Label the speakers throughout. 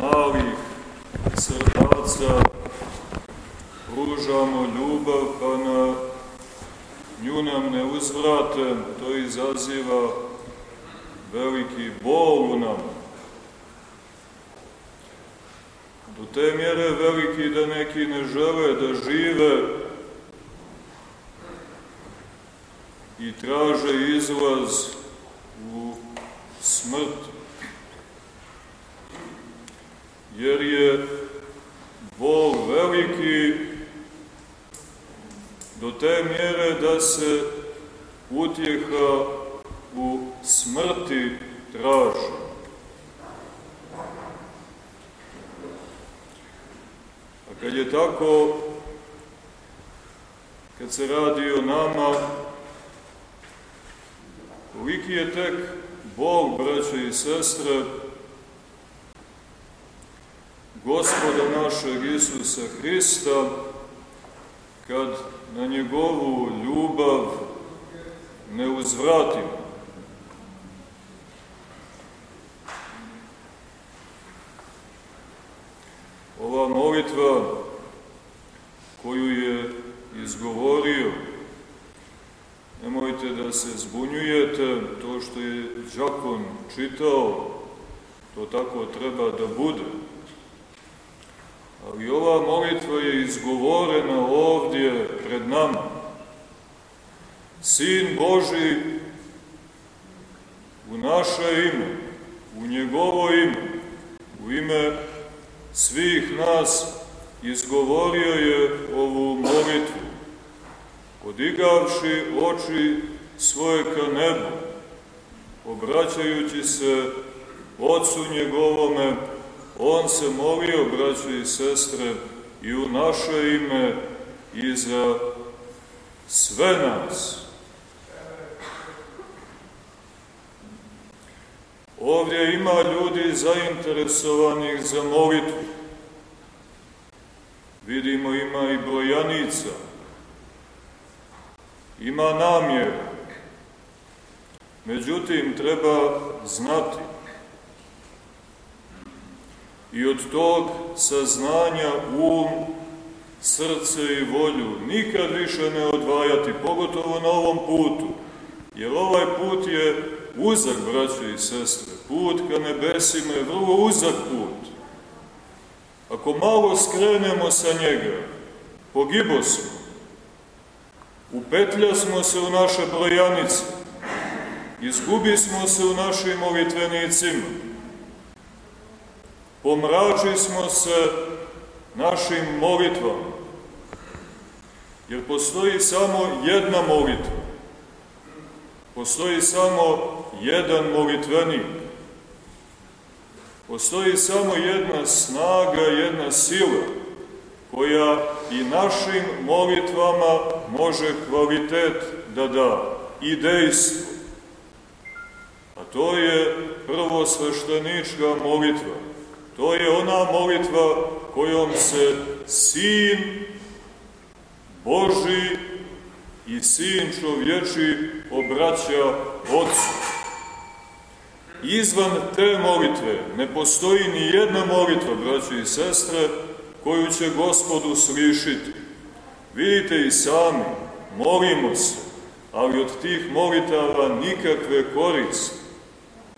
Speaker 1: malih srdaca pružamo ljubav, pa na nju nam ne uzvrate, to izaziva veliki bol u nama. Do te mjere veliki da neki ne žele da žive i traže izlaz u smrt. Jer je bol veliki do te mjere da se utjeha u smrti traži. A kad je tako, kad se radi o nama, koliki je tek Bog, braće i sestre, Gospoda našeg Isusa Hrista, kad na njegovu ljubav ne uzvratimo. Ova molitva koju je izgovorio, nemojte da se zbunjujete, to što je Đakon čitao, to tako treba da bude. Ali ova molitva je izgovorena ovdje pred nama. Sin Boži u naše ime, u njegovo ime, u ime svih nas izgovorio je ovu molitvu, podigavši oči svoje ka nebu, obraćajući se Otcu njegovome, on se molio, braćo i sestre, i u naše ime i za sve nas. Ovdje ima ljudi zainteresovanih za molitvu. Vidimo ima i brojanica. Ima namjera. Međutim, treba znati i od tog saznanja um, srce i volju nikad više ne odvajati, pogotovo na ovom putu. Jer ovaj put je uzak, braćo i sestre. Put ka nebesima je vrlo uzak put. Ako malo skrenemo sa njega, pogibo smo. Upetlja smo se u naše brojanice. Izgubi smo se u našim molitvenicima pomrači smo se našim molitvama, jer postoji samo jedna molitva, postoji samo jedan molitvenik, postoji samo jedna snaga, jedna sila, koja i našim molitvama može kvalitet da da i dejstvo. A to je prvo sveštenička molitva To je ona molitva kojom se Sin Boži i Sin čovječi obraća Otcu. Izvan te molitve ne postoji ni jedna molitva, braći i sestre, koju će Gospodu slišiti. Vidite i sami, molimo se, ali od tih molitava nikakve koriste.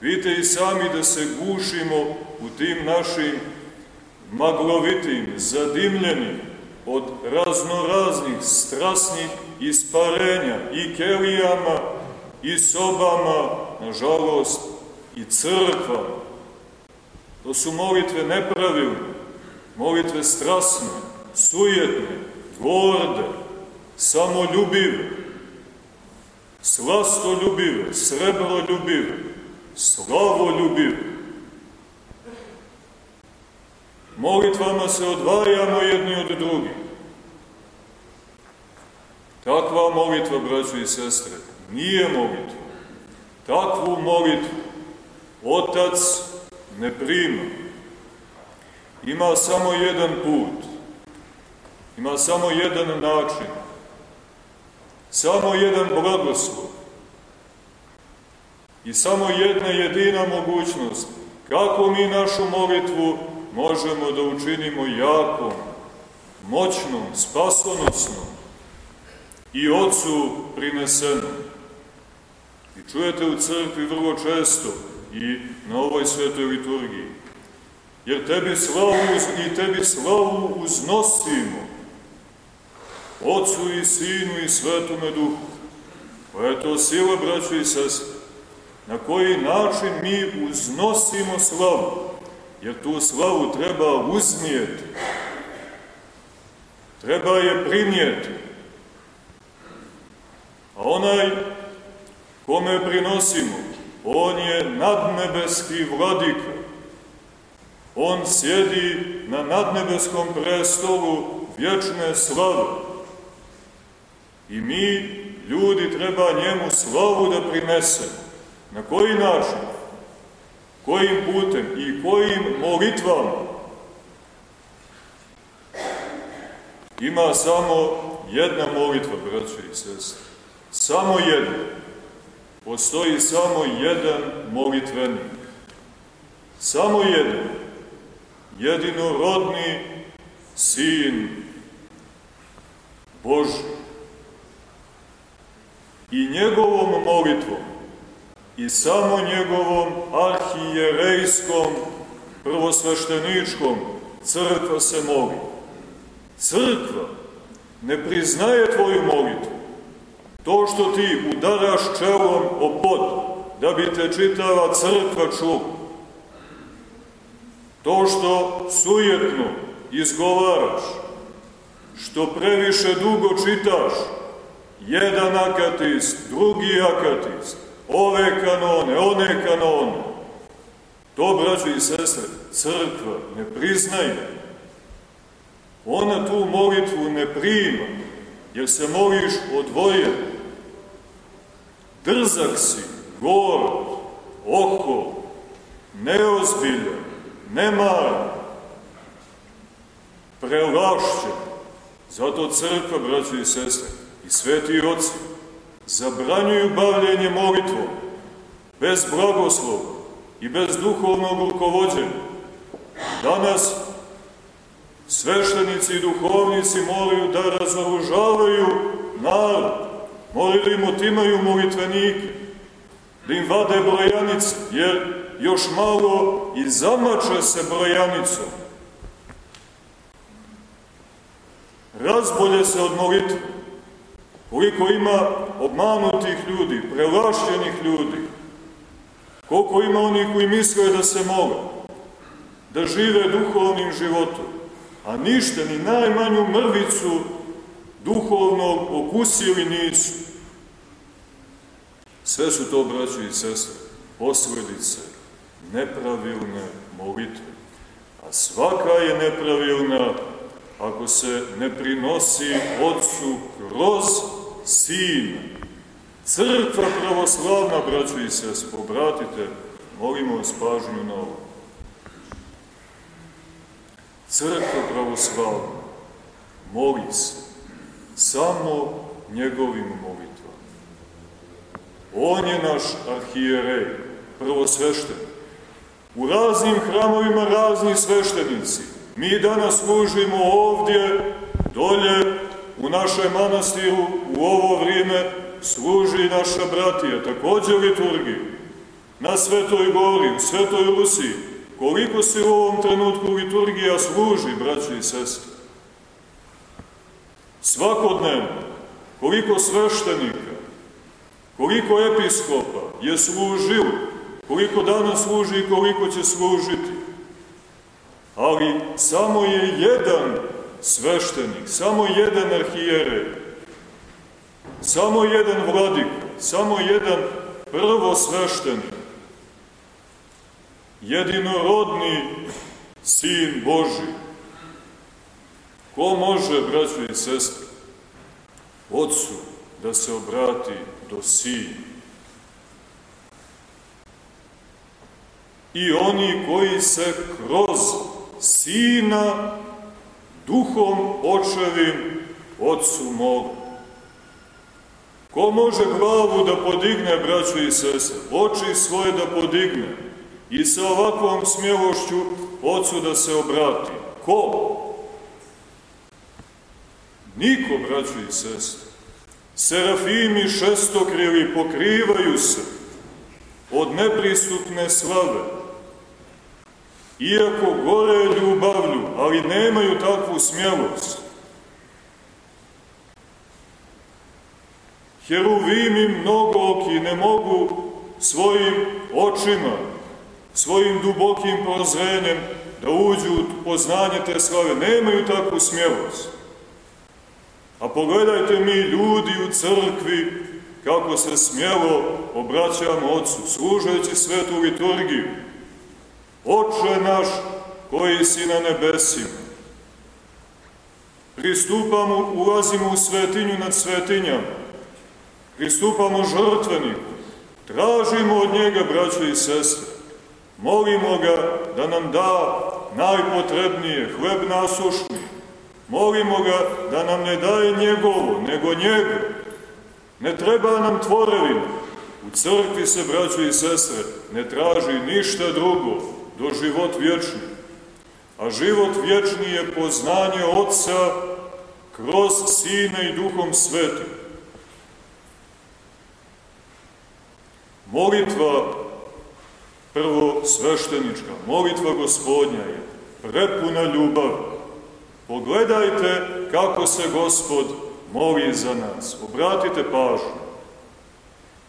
Speaker 1: Vidite i sami da se gušimo u tim našim maglovitim, zadimljenim od raznoraznih strasnih isparenja i kelijama i sobama, nažalost, i crkvama. To su molitve nepravilne, molitve strasne, sujetne, gorde, samoljubive, slastoljubive, srebroljubive, slavoljubiv. Molitvama se odvajamo jedni od drugih. Takva molitva, braćo i sestre, nije molitva. Takvu molitvu Otac ne prima. Ima samo jedan put. Ima samo jedan način. Samo jedan blagoslov I samo jedna jedina mogućnost, kako mi našu molitvu možemo da učinimo jakom, moćnom, spasonosnom i Otcu prinesenom. I čujete u crkvi vrlo često i na ovoj svetoj liturgiji. Jer tebi slavu i tebi slavu uznosimo, Otcu i Sinu i Svetome Duhu. Koja je to sila, braćo i sestre? Na koji način mi uznosimo slavu? Jer tu slavu treba uznijeti. Treba je primijeti. A onaj kome prinosimo, on je nadnebeski vladika. On sjedi na nadnebeskom prestolu vječne slave. I mi, ljudi, treba njemu slavu da prinesemo. Na koji način? Kojim putem i kojim molitvama? Ima samo jedna molitva, braćo i sestre. Samo jedna. Postoji samo jedan molitvenik. Samo jedan. Jedinorodni Sin Boži. I njegovom molitvom i samo njegovom arhijerejskom, prvosvešteničkom crkva se moli. Crkva ne priznaje tvoju molitvu. To što ti udaraš čelom o pod, da bi te čitava crkva čula. To što sujetno izgovaraš, što previše dugo čitaš, jedan akatist, drugi akatist, ove kanone, one kanone, to, braćo i sestre, crkva ne priznaje. Ona tu molitvu ne prima, jer se moliš odvojen. Drzak si, gorod, oko, neozbiljan, nemaran, prelašćen. Zato crkva, braći i sestre, i sveti oci, zabranjuju bavljenje molitvom, bez blagoslova i bez duhovnog rukovodđenja. Danas sveštenici i duhovnici moraju da razoružavaju narod, da im otimaju molitvenike, da im vade brojanice, jer još malo i zamače se brojanicom. Razbolje se od molitve. Koliko ima obmanutih ljudi, prelašćenih ljudi, koliko ima onih koji misle da se mole, da žive duhovnim životom, a ništa, ni najmanju mrvicu duhovnog okusili nisu. Sve su to, braći i sestre, posledice nepravilne molitve. A svaka je nepravilna ako se ne prinosi Otcu kroz Sina. Crkva pravoslavna, braćo i sest, obratite, molimo vas pažnju na ovo. Crkva pravoslavna moli se samo njegovim molitvama. On je naš arhijerej, prvosveštenik. U raznim hramovima razni sveštenici. Mi danas služimo ovdje, dolje, u našem manastiru, u ovo vrijeme, služi naša bratija, također liturgiju, na Svetoj gori, u Svetoj Rusiji. Koliko se u ovom trenutku liturgija služi, braći i sestri? Svakodnevno, koliko sveštenika, koliko episkopa je služilo, koliko danas služi i koliko će služiti. Ali samo je jedan sveštenik, samo jedan arhijere, samo jedan vladik, samo jedan prvo sveštenik, jedinorodni sin Boži. Ko može, braćo i sestre, Otcu da se obrati do Sina? i oni koji se kroz Sina duhom očevim Otcu mogu. Ko može glavu da podigne, braćo i sese, oči svoje da podigne i sa ovakvom smjelošću Otcu da se obrati. Ko? Niko, braćo i sestre. Serafimi šestokrili pokrivaju se od neprisutne slave, iako gore ljubavlju, ali nemaju takvu smjelost. Heruvimi mnogoki ne mogu svojim očima, svojim dubokim prozrenjem da uđu u poznanje te slave. Nemaju takvu smjelost. A pogledajte mi ljudi u crkvi kako se smjelo obraćamo Otcu, služajući svetu liturgiju. Oče naš koji si na nebesima. Pristupamo, ulazimo u svetinju nad svetinjama. Pristupamo žrtveniku. Tražimo od njega, braćo i sestre. Molimo ga da nam da najpotrebnije, hleb nasušni. Molimo ga da nam ne daje njegovo, nego njega. Ne treba nam tvorevina. U crkvi se, braćo i sestre, ne traži ništa drugo do život vječni. A život vječni je poznanje Otca kroz Sina i Duhom Svetim. Molitva prvo sveštenička, molitva gospodnja je prepuna ljubav. Pogledajte kako se gospod moli za nas. Obratite pažnju.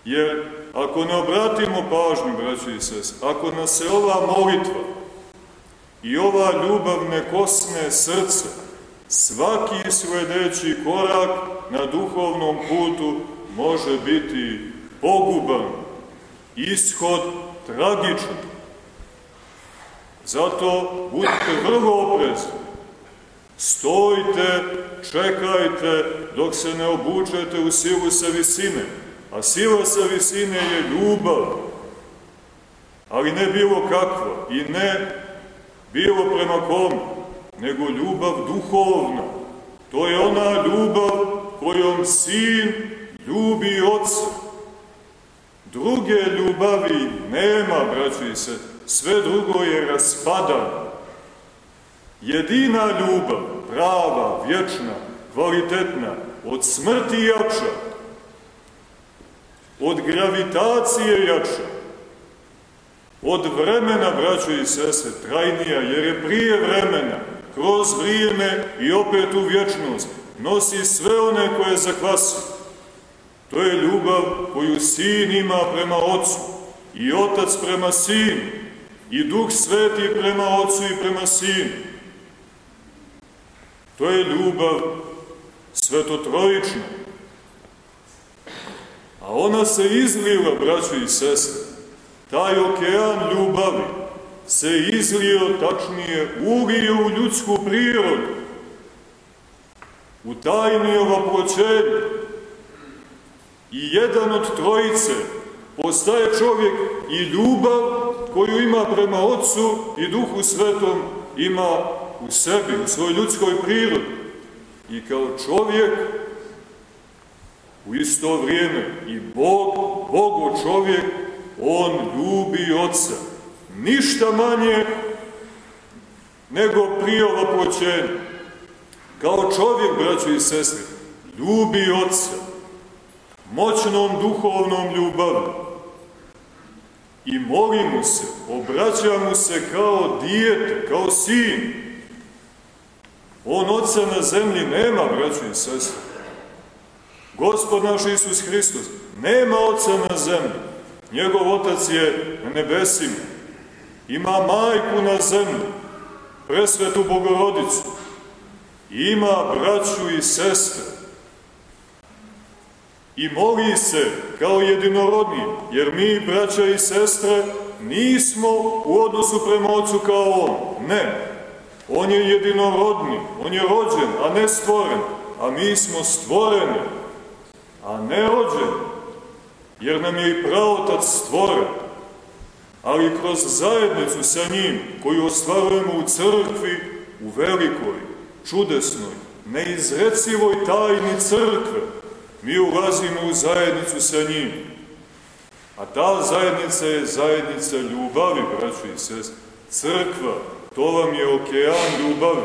Speaker 1: Jer ako ne obratimo pažnju, braći i sest, ako nas se ova molitva i ova ljubav ne kosne srce, svaki sledeći korak na duhovnom putu može biti poguban, ishod tragičan. Zato budite vrlo oprezni. Stojite, čekajte dok se ne obučete u silu sa visine. A sila sa visine je ljubav. Ali ne bilo kakva i ne bilo prema kom, nego ljubav duhovna. To je ona ljubav kojom sin ljubi oca. Druge ljubavi nema, braći se, sve drugo je raspadano. Jedina ljubav, prava, vječna, kvalitetna, od smrti jača, od gravitacije jača, od vremena, braćo i sese, trajnija, jer je prije vremena, kroz vrijeme i opet u vječnost, nosi sve one koje zakvasi. To je ljubav koju sin ima prema ocu i otac prema sinu i duh sveti prema ocu i prema sinu. To je ljubav svetotrojična. A ona se izlila, braćo i sestre. Taj okean ljubavi se izlio, tačnije, ulio u ljudsku prirodu. U tajni ovaploćenju. I jedan od trojice postaje čovjek i ljubav koju ima prema Otcu i Duhu Svetom ima u sebi, u svojoj ljudskoj prirodi. I kao čovjek u isto vrijeme i Bog, Bogo čovjek, on ljubi Otca. Ništa manje nego prije ovaploćenja. Kao čovjek, braćo i sestre, ljubi Otca moćnom duhovnom ljubavom i moli mu se, obraća mu se kao dijete, kao sin. On oca na zemlji nema, braćo i sestre. Gospod naš Isus Hristos nema oca na zemlji. Njegov otac je na nebesima. Ima majku na zemlji, presvetu Bogorodicu. Ima braću i sestre. I moli se kao jedinorodni, jer mi, braća i sestre, nismo u odnosu prema ocu kao on. Ne, on je jedinorodni, on je rođen, a ne stvoren, a mi smo stvoreni, a ne rođeni, jer nam je i pravotac stvoren, ali kroz zajednicu sa njim, koju ostvarujemo u crkvi, u velikoj, čudesnoj, neizrecivoj tajni crkve, mi ulazimo u zajednicu sa njim. A ta zajednica je zajednica ljubavi, braćo i sest. Crkva, to vam je okean ljubavi.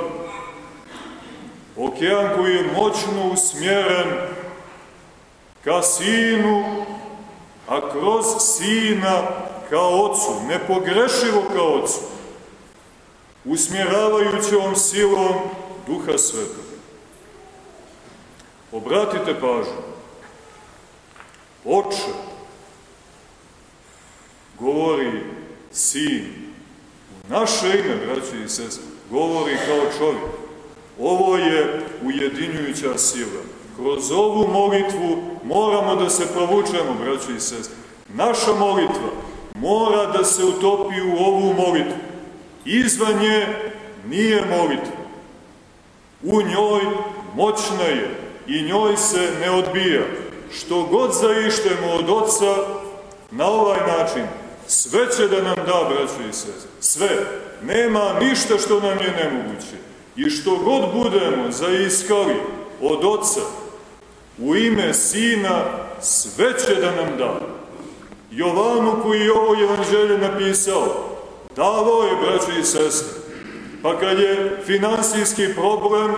Speaker 1: Okean koji je moćno usmjeren ka sinu, a kroz sina ka ocu, nepogrešivo ka ocu, usmjeravajućom silom Duha Svetog. Obratite pažnju. Oče, govori sin, u naše ime, braći i sest, govori kao čovjek. Ovo je ujedinjujuća sila. Kroz ovu molitvu moramo da se provučemo, braći i sest. Naša molitva mora da se utopi u ovu molitvu. Izvan nje nije molitva. U njoj moćna je i njoj se ne odbija. Što god zaištemo od Otca, na ovaj način, sve će da nam da, braćo i sest. Sve. Nema ništa što nam je nemoguće. I što god budemo zaiskali od Otca, u ime Sina, sve će da nam da. Jovanu koji je ovo evanđelje napisao, davo je, braćo i sestre. Pa kad je finansijski problem,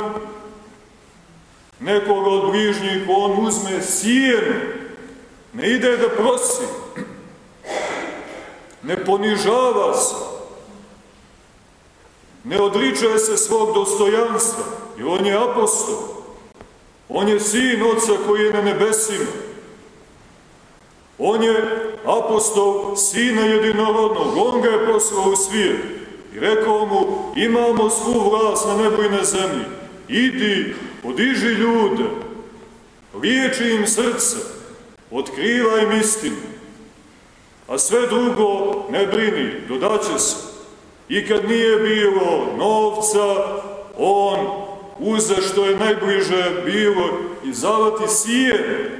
Speaker 1: nekog od bližnjih, on uzme sijenu, ne ide da prosi, ne ponižava se, ne odriče se svog dostojanstva, jer on je apostol, on je sin oca koji je na nebesima, on je apostol sina jedinorodnog, on ga je poslao u svijet i rekao mu, imamo svu vlast na nebu i na zemlji, idi, podiži ljude, liječi im srce, otkrivaj im istinu, a sve drugo ne brini, dodaće se. I kad nije bilo novca, on uze što je najbliže bilo i zavati sije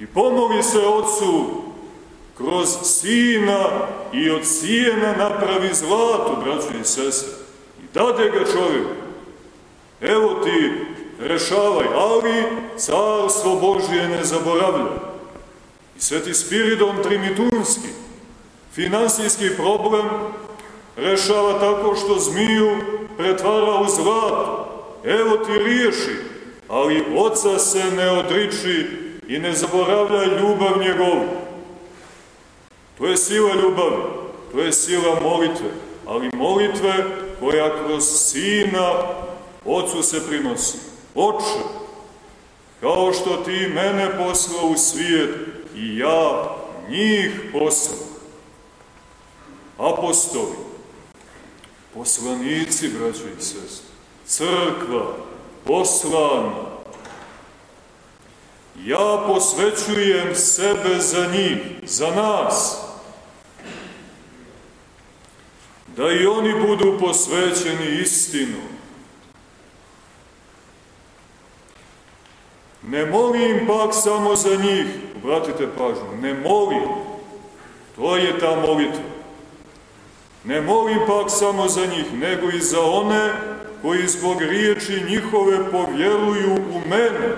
Speaker 1: i pomoli se ocu kroz sina i od sijena napravi zlato, braćo i sestre. I dade ga čovjeku. Evo ti, rešavaj, ali carstvo Božije ne zaboravlja. I Sveti Spiridon Trimitunski finansijski problem rešava tako što zmiju pretvara u zlato. Evo ti riješi, ali oca se ne odriči i ne zaboravlja ljubav njegovu. To je sila ljubavi, to je sila molitve, ali molitve koja kroz sina ocu se prinosi. Oče, kao što ti mene poslao u svijet, i ja njih poslao. Apostoli, poslanici, braćo i sest, crkva, poslana, ja posvećujem sebe za njih, za nas, da i oni budu posvećeni istinu. Ne molim pak samo za njih, obratite pažnju, ne molim, to je ta molitva. Ne molim pak samo za njih, nego i za one koji zbog riječi njihove povjeruju u mene,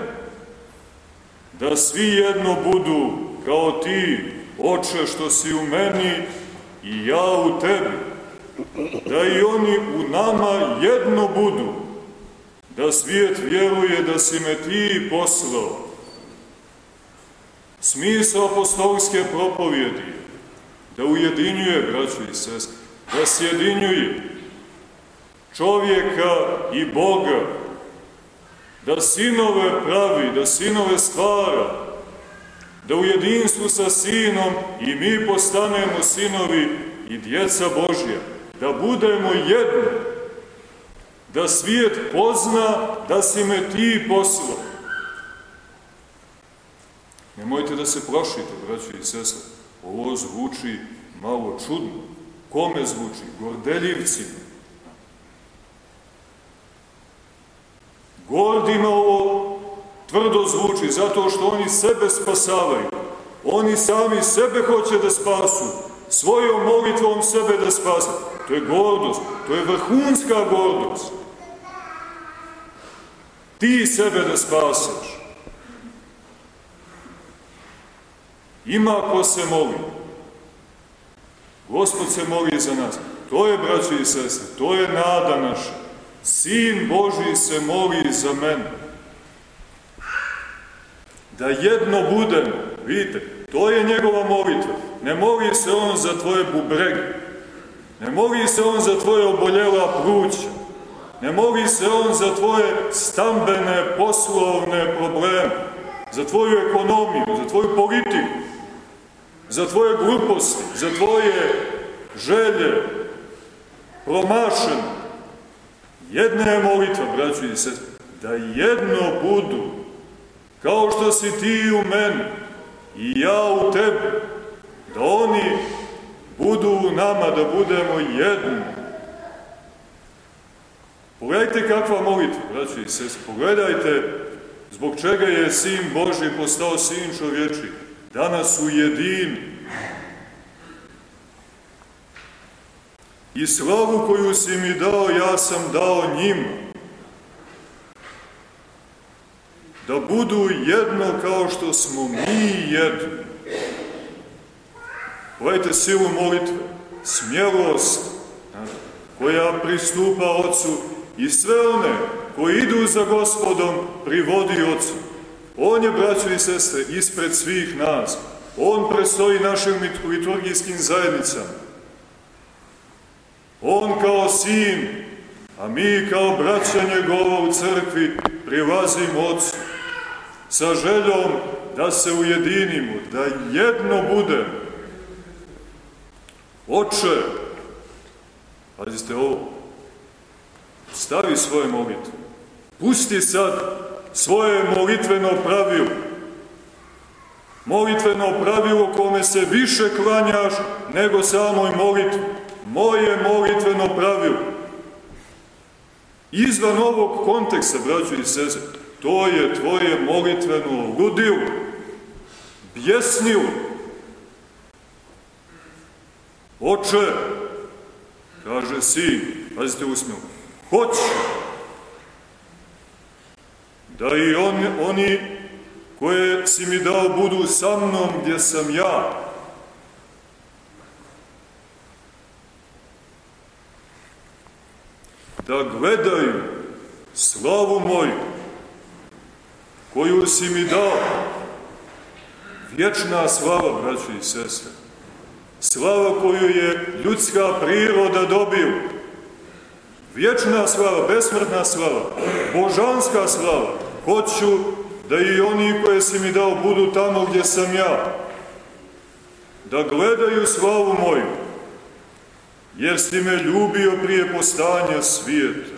Speaker 1: da svi jedno budu kao ti, oče što si u meni i ja u tebi, da i oni u nama jedno budu, da svijet vjeruje da si me ti poslao, Smisao apostolske propovjedi da ujedinjuje, braćo i sest, da sjedinjuje čovjeka i Boga, da sinove pravi, da sinove stvara, da u jedinstvu sa sinom i mi postanemo sinovi i djeca Božja, da budemo jedni, da svijet pozna da si me ti poslao, Nemojte da se plašite, braći i sestre. Ovo zvuči malo čudno. Kome zvuči? Gordeljivcima. Gordima ovo tvrdo zvuči zato što oni sebe spasavaju. Oni sami sebe hoće da spasu. Svojom molitvom sebe da spasu. To je gordost. To je vrhunska gordost. Ti sebe da spasaš. Ima ko se moli. Gospod se moli za nas. To je, braći i sestre, to je nada naša. Sin Boži se moli za mene. Da jedno budemo, vidite, to je njegova molitva. Ne moli se on za tvoje bubrege. Ne moli se on za tvoje oboljela pruća. Ne moli se on za tvoje stambene, poslovne probleme, za tvoju ekonomiju, za tvoju politiku, za tvoje gluposti, za tvoje želje, promašene. Jedna je molitva, braću i da jedno budu, kao što si ti u meni i ja u tebi, da oni budu u nama, da budemo jedni. Pogledajte kakva molitva, braći i sest, pogledajte zbog čega je Sin Boži postao Sin čovječi, danas ujedini. I slavu koju si mi dao, ja sam dao njima. Da budu jedno kao što smo mi jedni. Gledajte silu molitve, smjelost koja pristupa Otcu i sve one koji idu za gospodom privodi Otcu. On je, braćo i sestre, ispred svih nas. On prestoji našim liturgijskim zajednicama. On kao sin, a mi kao braća njegova u crkvi prilazimo Otcu sa željom da se ujedinimo, da jedno bude. Oče, pazite ovo, stavi svoje molitve. Pusti sad svoje molitveno pravilo. Molitveno pravilo kome se više klanjaš nego samoj molitvi moje molitveno pravilo. Izvan ovog konteksta, braćo i sese, to je tvoje molitveno ludilo, bjesnilo. Oče, kaže sin, pazite usmjelo, hoću da i on, oni koje si mi dao budu sa mnom gdje sam ja, da gledaju slavu moju, koju si mi dao, vječna slava, braći i sestre, slava koju je ljudska priroda dobila, vječna slava, besmrtna slava, božanska slava, hoću da i oni koje si mi dao budu tamo gdje sam ja, da gledaju slavu moju, jer si me ljubio prije postanja svijeta.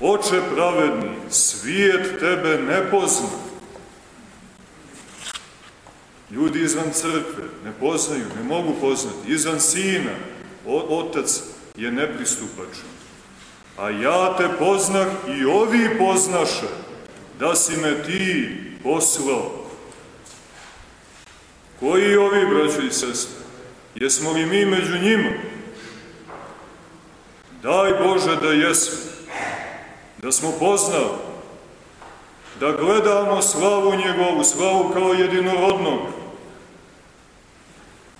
Speaker 1: Oče pravedni, svijet tebe ne pozna. Ljudi izvan crkve ne poznaju, ne mogu poznati. Izvan sina, otac je nepristupačan. A ja te poznah i ovi poznaše, da si me ti poslao. Koji ovi, braćo i sestre? Jesmo li mi među njima? Daj Bože da jesmo, da smo poznali, da gledamo slavu njegovu, slavu kao jedinorodnog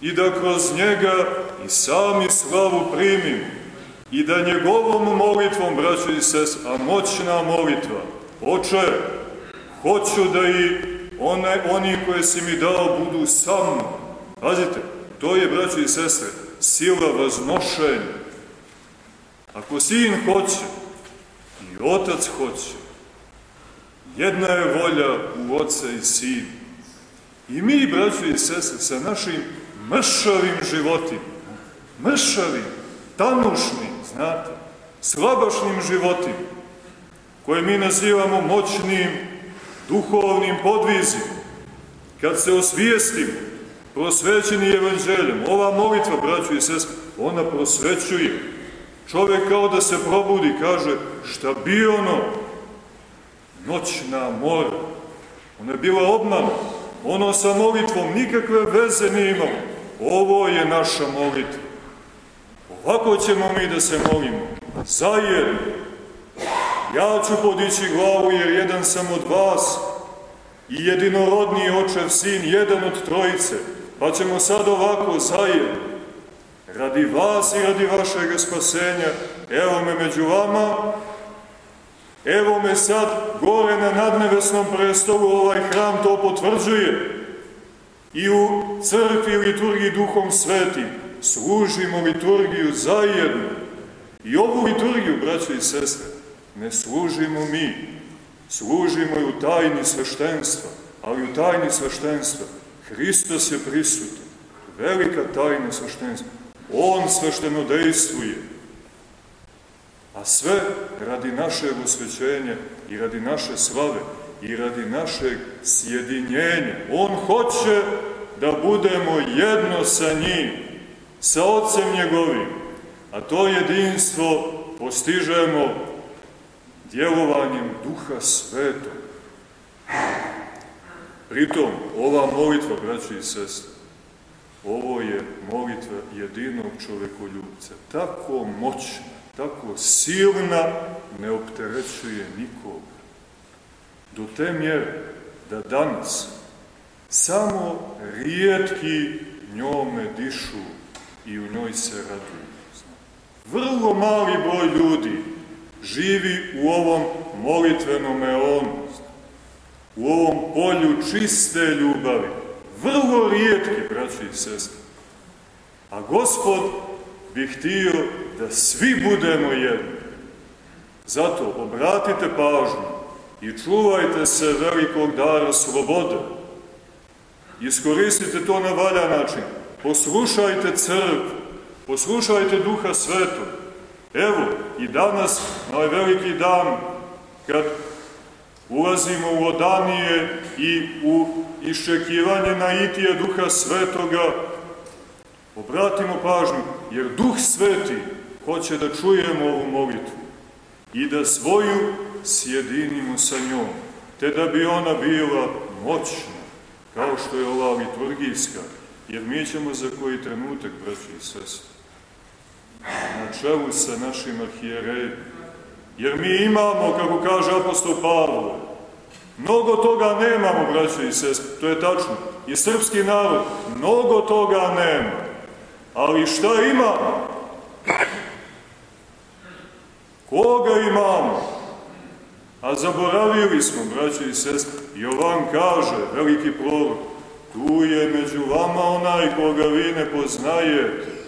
Speaker 1: i da kroz njega i sami slavu primimo i da njegovom molitvom, braćo i sest, a moćna molitva, oče, hoću da i one, oni koje si mi dao budu sa mnom. Pazite, to je, braći i sestre, sila raznošenja. Ako sin hoće i otac hoće, jedna je volja u oca i sin. I mi, braći i sestre, sa našim mršavim životima, mršavim, tanušnim, znate, slabašnim životima, koje mi nazivamo moćnim, duhovnim podvizima, kad se osvijestimo, prosvećeni evanđeljem, ova molitva, braću i sest, ona prosvećuje. Čovek kao da se probudi, kaže, šta bi ono? Noćna mora. Ona je bila obmana. Ono sa molitvom nikakve veze nije imalo. Ovo je naša molitva. Ovako ćemo mi da se molimo. Zajedno Ja ću podići glavu jer jedan sam od vas i jedinorodni očev sin, jedan od trojice, pa ćemo sad ovako zajedno, radi vas i radi vašeg spasenja, evo me među vama, evo me sad gore na nadnevesnom prestolu, ovaj hram to potvrđuje, i u crkvi liturgiji duhom svetim služimo liturgiju zajedno. I ovu liturgiju, braćo i sestre, ne služimo mi, služimo i u tajni sveštenstva, ali u tajni sveštenstva Hristos je prisutan, velika tajna sveštenstva. On svešteno dejstvuje, a sve radi našeg osvećenja i radi naše slave i radi našeg sjedinjenja. On hoće da budemo jedno sa njim, sa Otcem njegovim, a to jedinstvo postižemo djelovanjem Duha Svetog. Pritom, ova molitva, braći i sestre, ovo je molitva jedinog čovekoljubca, tako moćna, tako silna, ne opterećuje nikoga. Do te mjere da danas samo rijetki njome dišu i u njoj se raduju. Vrlo mali broj ljudi živi u ovom molitvenom eonu, u ovom polju čiste ljubavi. Vrlo rijetki, braći i sestri. A gospod bi htio da svi budemo jedni. Zato obratite pažnju i čuvajte se velikog dara slobode. Iskoristite to na valja način. Poslušajte crkvu, poslušajte Duha Svetog. Evo, i danas, na veliki dan, kad ulazimo u odanije i u iščekivanje na itije Duha Svetoga, obratimo pažnju, jer Duh Sveti hoće da čujemo ovu molitvu i da svoju sjedinimo sa njom, te da bi ona bila moćna, kao što je ova liturgijska, jer mi ćemo za koji trenutak, braći i sestri, na čelu sa našim arhijerejima, jer mi imamo, kako kaže apostol Pavle, mnogo toga nemamo, braći i sestri, to je tačno, i srpski narod mnogo toga nema, ali šta imamo? Koga imamo? A zaboravili smo, braći i sestri, Jovan kaže, veliki prorok, tu je među vama onaj koga vi ne poznajete.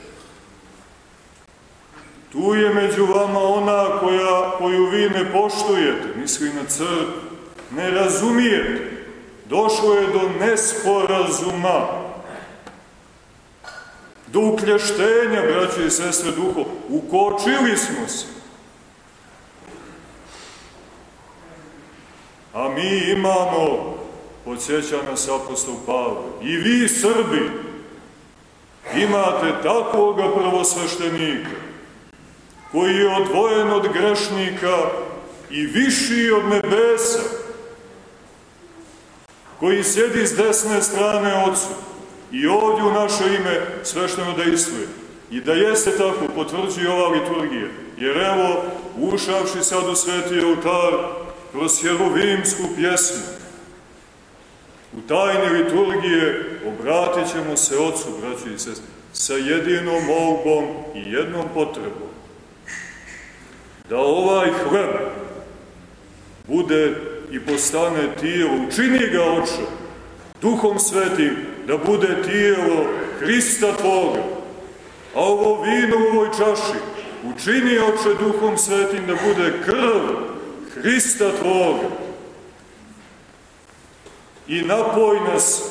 Speaker 1: Tu je među vama ona koja, koju vi ne poštujete, misli na crkvu, ne razumijete. Došlo je do nesporazuma, do uklještenja, braće i sestre duho. Ukočili smo se. A mi imamo, podsjeća nas apostol Pavle, i vi Srbi imate takvoga prvosveštenika, koji je odvojen od grešnika i viši od nebesa, koji sjedi s desne strane Otcu i ovdje u naše ime svešteno dejstvuje. I da jeste tako, potvrđuje ova liturgija. Jer evo, ušavši sad u sveti oltar, kroz jerovimsku pjesmu. U tajni liturgije obratit ćemo se Otcu, braći i sestri, sa jedinom molbom i jednom potrebom. Da ovaj hleb bude i postane tijelo, učini ga oče, duhom svetim, da bude tijelo Hrista Tvoga, a ovo vino u ovoj čaši, učini oče duhom svetim da bude krv Hrista Tvoga i napoj nas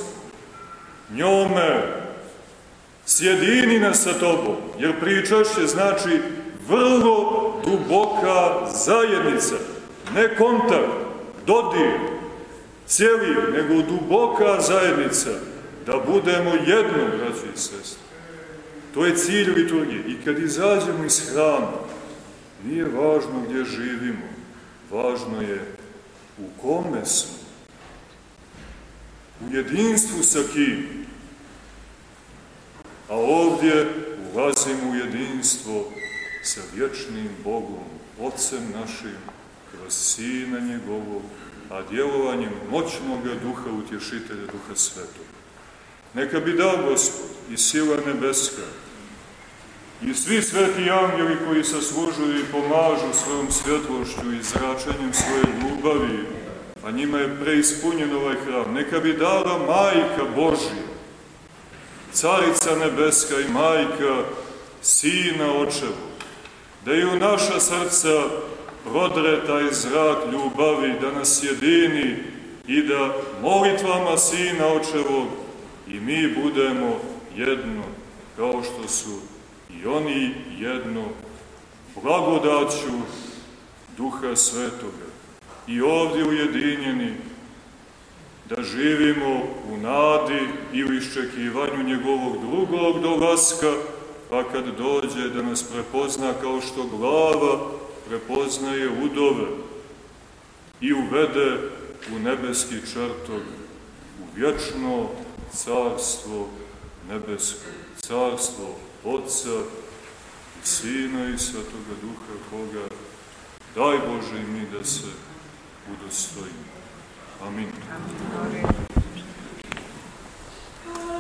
Speaker 1: njome, sjedini nas sa Tobom, jer pričašće znači vrlo duboka zajednica, ne kontakt, dodir, cijeli, nego duboka zajednica, da budemo jedno, braći i sestri. To je cilj liturgije. I kad izađemo iz hrama, nije važno gdje živimo, Važno je u kome smo. U jedinstvu sa kim. A ovdje ulazimo u jedinstvo sa vječnim Bogom, Otcem našim, kroz Sina njegovog, a djelovanjem moćnog duha utješitelja duha svetog. Neka bi dao Gospod i sila nebeska i svi sveti angeli koji saslužuju i pomažu svojom svjetlošću i zračenjem svoje ljubavi, a njima je preispunjen ovaj hram, neka bi dala majka Božija, carica nebeska i majka Sina Očevu, da i u naša srca prodre taj zrak ljubavi, da nas jedini i da molitvama Sina Očevog i mi budemo jedno, kao što su i oni jedno, blagodaću Duha Svetoga. I ovdje ujedinjeni, da živimo u nadi i u iščekivanju njegovog drugog dolaska, pa kad dođe da nas prepozna kao što glava prepoznaje udove i uvede u nebeski črtog, u vječno carstvo nebesko, carstvo Otca i Sina i Svetoga Duha, koga daj Bože i mi da se udostojimo. Amin. Amin.